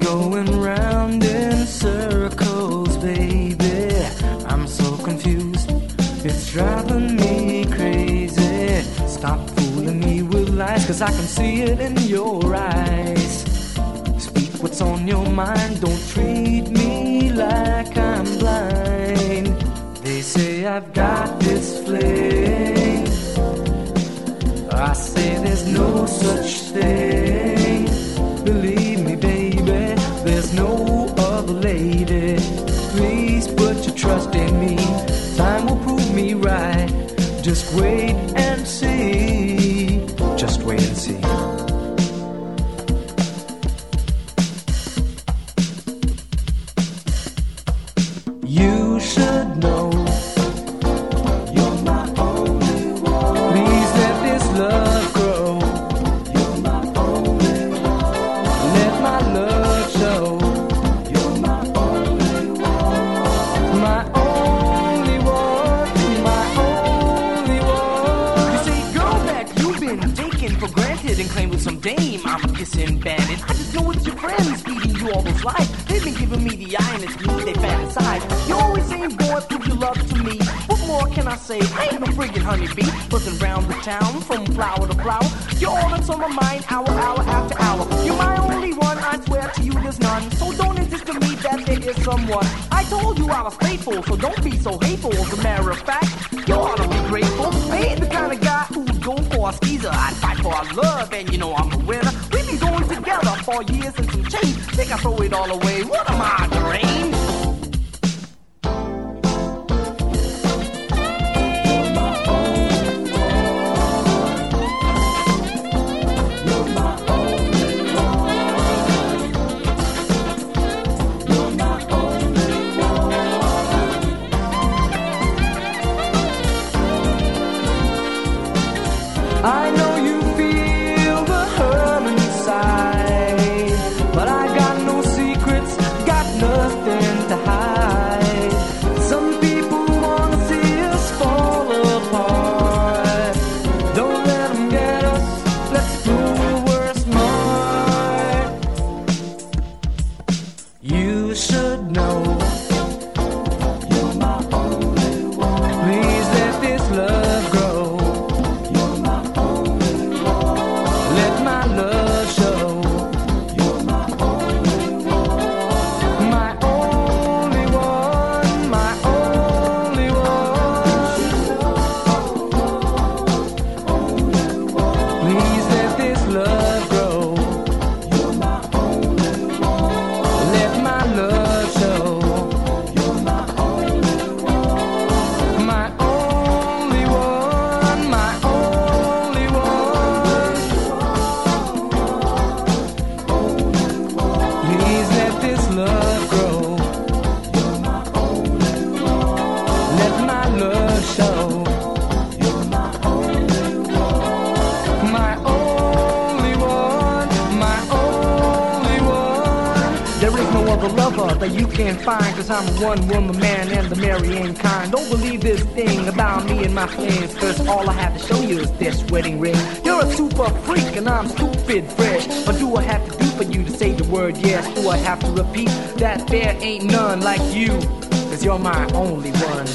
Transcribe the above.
going round in circles, baby. I'm so confused, it's driving me crazy. Stop fooling me with lies, cause I can see it in your eyes. Speak what's on your mind, don't treat me like I'm blind. They say I've got this fling. I say there's no such thing. Your trust in me. Time will prove me right. Just wait and see. Just wait and see. I'm kissing bandit. I just know it's your friends feeding you all those lies. They've been giving me the eye and it's me they fantasize. You always saying, boy, prove your love to me. What more can I say? I ain't no friggin' honeybee. Buzzing round the town from flower to flower. You're all that's on my mind, hour, hour after hour. You're my only one, I swear to you there's none. So don't insist to me that there is someone. I told you I was faithful, so don't be so hateful. As a matter of fact, you ought to be grateful. I ain't the kind of guy who'd go for a skeezer. I'd fight for our love, and you know I'm a Think I throw it all away. What am I, deranged? No lover that you can't find Cause I'm a one woman man and the marrying kind. Don't believe this thing about me and my friends Cause all I have to show you is this wedding ring. You're a super freak and I'm stupid fresh. What do I have to do for you to say the word yes? Do I have to repeat that there ain't none like you? Cause you're my only one